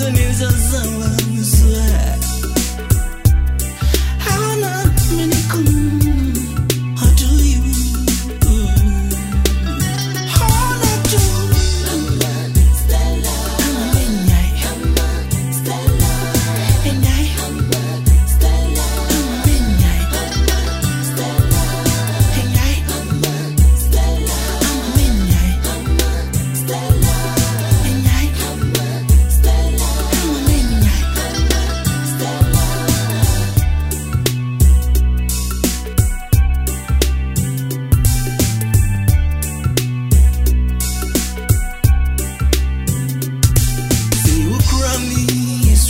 the news of someone swear.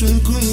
珍贵